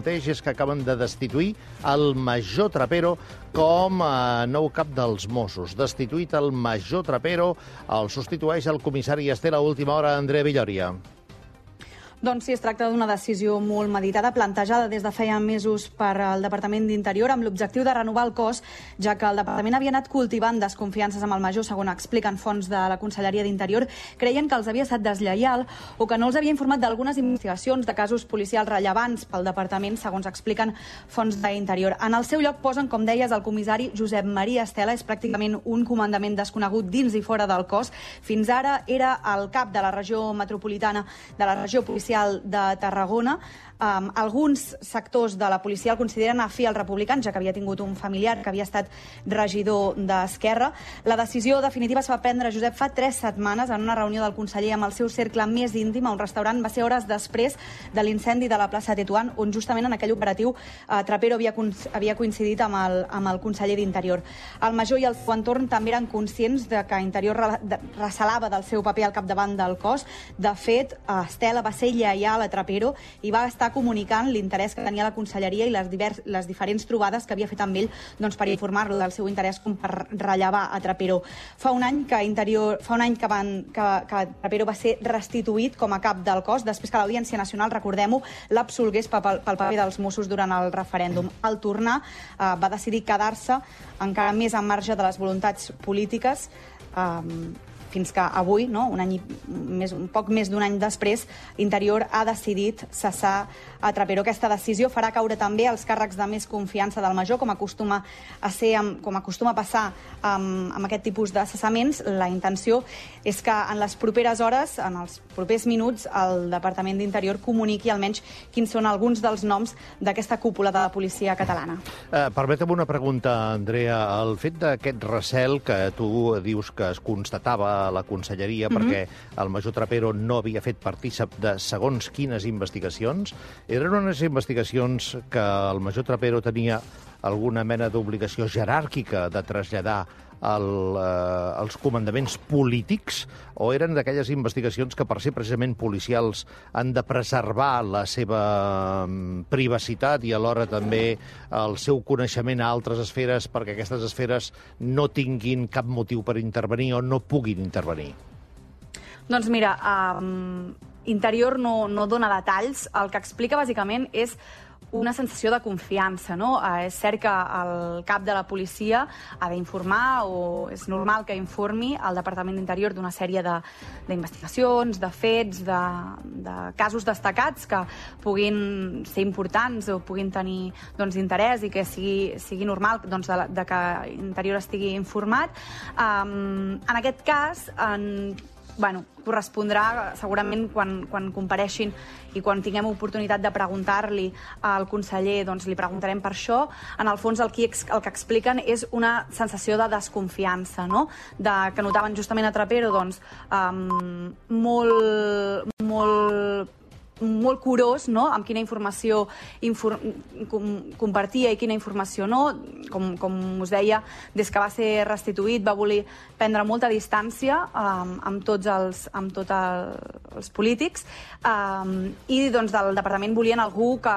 mateix és que acaben de destituir el major Trapero com a nou cap dels Mossos. Destituït el major Trapero, el substitueix el comissari Estela a última hora, Andrea Villoria. Doncs sí, es tracta d'una decisió molt meditada, plantejada des de feia mesos per al Departament d'Interior amb l'objectiu de renovar el cos, ja que el Departament havia anat cultivant desconfiances amb el major, segons expliquen fons de la Conselleria d'Interior, creien que els havia estat deslleial o que no els havia informat d'algunes investigacions de casos policials rellevants pel Departament, segons expliquen fons d'Interior. En el seu lloc posen, com deies, el comissari Josep Maria Estela, és pràcticament un comandament desconegut dins i fora del cos. Fins ara era el cap de la regió metropolitana, de la regió policial policial de Tarragona. Um, alguns sectors de la policia el consideren afí als republicans, ja que havia tingut un familiar que havia estat regidor d'Esquerra. La decisió definitiva es va prendre, Josep, fa tres setmanes en una reunió del conseller amb el seu cercle més íntim a un restaurant. Va ser hores després de l'incendi de la plaça Tetuán, on justament en aquell operatiu uh, Trapero havia, havia coincidit amb el, amb el conseller d'Interior. El major i el seu entorn també eren conscients de que Interior recelava del seu paper al capdavant del cos. De fet, Estela va ser lleial a Trapero i va estar comunicant l'interès que tenia la conselleria i les, divers, les diferents trobades que havia fet amb ell doncs, per informar-lo del seu interès com per rellevar a Trapero. Fa un any que, interior, fa un any que, van, que, que Trapero va ser restituït com a cap del cos, després que l'Audiència Nacional, recordem-ho, l'absolgués pel, pel paper dels Mossos durant el referèndum. Al tornar, eh, va decidir quedar-se encara més en marge de les voluntats polítiques eh, fins que avui, no, un, any, més, un poc més d'un any després, Interior ha decidit cessar a Trapero. Aquesta decisió farà caure també els càrrecs de més confiança del major, com acostuma a ser, com acostuma a passar amb, amb aquest tipus de cessaments. La intenció és que en les properes hores, en els propers minuts, el Departament d'Interior comuniqui almenys quins són alguns dels noms d'aquesta cúpula de la policia catalana. Eh, Permetem una pregunta, Andrea. El fet d'aquest recel que tu dius que es constatava a la conselleria mm -hmm. perquè el major Trapero no havia fet partícip de segons quines investigacions, eren unes investigacions que el major Trapero tenia alguna mena d'obligació jeràrquica de traslladar el, eh, els comandaments polítics o eren d'aquelles investigacions que, per ser precisament policials, han de preservar la seva mm, privacitat i alhora també el seu coneixement a altres esferes perquè aquestes esferes no tinguin cap motiu per intervenir o no puguin intervenir? Doncs mira, um, Interior no, no dona detalls. El que explica, bàsicament, és una sensació de confiança. No? Eh, és cert que el cap de la policia ha d'informar, o és normal que informi al Departament d'Interior d'una sèrie d'investigacions, de, de fets, de, de casos destacats que puguin ser importants o puguin tenir doncs, interès i que sigui, sigui normal doncs, de, de que Interior estigui informat. Um, en aquest cas, en bueno, correspondrà segurament quan, quan compareixin i quan tinguem oportunitat de preguntar-li al conseller, doncs li preguntarem per això. En el fons el que, el que expliquen és una sensació de desconfiança, no? De, que notaven justament a Trapero, doncs, um, molt, molt molt curós no? amb quina informació infor com, compartia i quina informació no. Com, com us deia, des que va ser restituït va voler prendre molta distància um, amb tots els, amb tot el, els polítics um, i doncs, del departament volien algú que,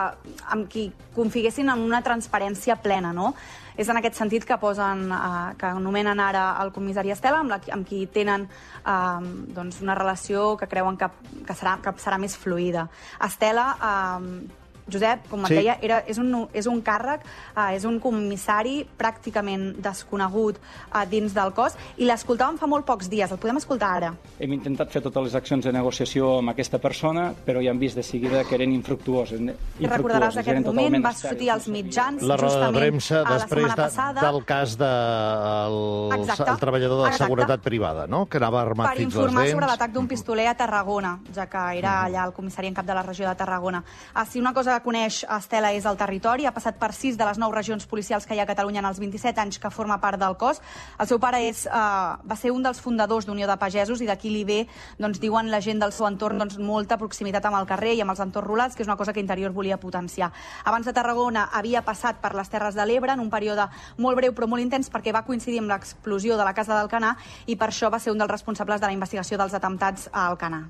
amb qui configuessin en una transparència plena. No? És en aquest sentit que posen, eh, que anomenen ara el comissari Estela, amb, la, amb qui tenen eh, doncs una relació que creuen que, que, serà, que serà més fluida. Estela eh, Josep, com sí. et deia, era, és, un, és un càrrec, uh, és un comissari pràcticament desconegut uh, dins del cos i l'escoltàvem fa molt pocs dies. El podem escoltar ara. Hem intentat fer totes les accions de negociació amb aquesta persona, però ja hem vist de seguida que eren infructuoses. infructuoses Recordaràs aquest moment, va sortir als mitjans la roda de premsa després de, del cas del de el, el treballador de la Exacte. seguretat privada, no? que anava armat per fins les dents. Per informar sobre l'atac d'un pistoler a Tarragona, ja que era allà el comissari en cap de la regió de Tarragona. Ah, si una cosa que coneix Estela és el territori, ha passat per sis de les nou regions policials que hi ha a Catalunya en els 27 anys que forma part del cos. El seu pare és, eh, va ser un dels fundadors d'Unió de Pagesos i d'aquí li ve, doncs, diuen la gent del seu entorn, doncs, molta proximitat amb el carrer i amb els entorns rurals, que és una cosa que Interior volia potenciar. Abans de Tarragona havia passat per les Terres de l'Ebre en un període molt breu però molt intens perquè va coincidir amb l'explosió de la Casa del Canà i per això va ser un dels responsables de la investigació dels atemptats a Alcanar.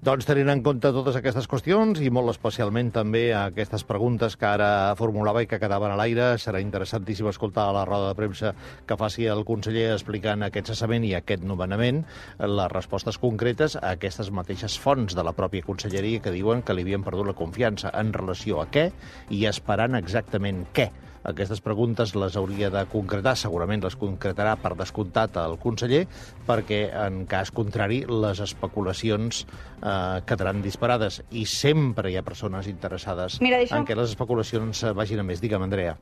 Doncs tenint en compte totes aquestes qüestions i molt especialment també aquestes preguntes que ara formulava i que quedaven a l'aire. Serà interessantíssim escoltar la roda de premsa que faci el conseller explicant aquest cessament i aquest nomenament les respostes concretes a aquestes mateixes fonts de la pròpia conselleria que diuen que li havien perdut la confiança en relació a què i esperant exactament què. Aquestes preguntes les hauria de concretar, segurament les concretarà per descomptat el conseller, perquè en cas contrari les especulacions eh, quedaran disparades i sempre hi ha persones interessades Mira, en què les especulacions vagin a més. Digue'm, Andrea.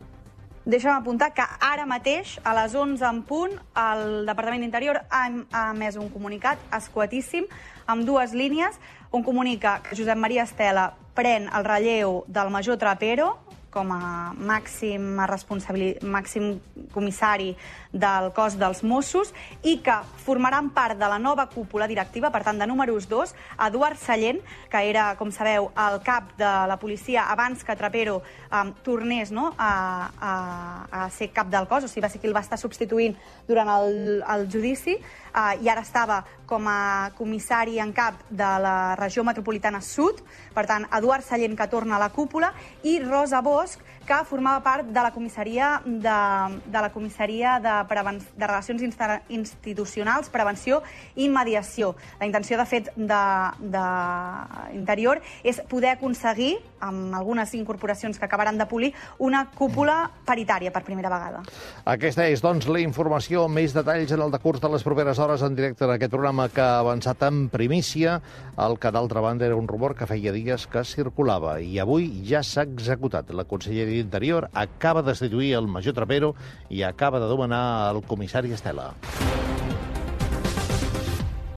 Deixa'm apuntar que ara mateix, a les 11 en punt, el Departament d'Interior ha, ha emès un comunicat escuatíssim amb dues línies. Un comunica que Josep Maria Estela pren el relleu del major Trapero, com a màxim, màxim comissari del cos dels Mossos i que formaran part de la nova cúpula directiva, per tant, de números 2, Eduard Sallent, que era, com sabeu, el cap de la policia abans que Trapero um, tornés no, a, a, a ser cap del cos, o sigui, va ser qui el va estar substituint durant el, el judici, uh, i ara estava com a comissari en cap de la regió metropolitana sud, per tant, Eduard Sallent, que torna a la cúpula, i Rosa Bosch, ask que formava part de la comissaria de, de la comissaria de, Preven de Relacions Institucionals, Prevenció i Mediació. La intenció, de fet, d'Interior és poder aconseguir, amb algunes incorporacions que acabaran de polir, una cúpula paritària per primera vegada. Aquesta és, doncs, la informació, més detalls en el decurs de les properes hores en directe en aquest programa que ha avançat en primícia, el que d'altra banda era un rumor que feia dies que circulava i avui ja s'ha executat. La conselleria d'Interior acaba de destituir el major Trapero i acaba de domenar el comissari Estela.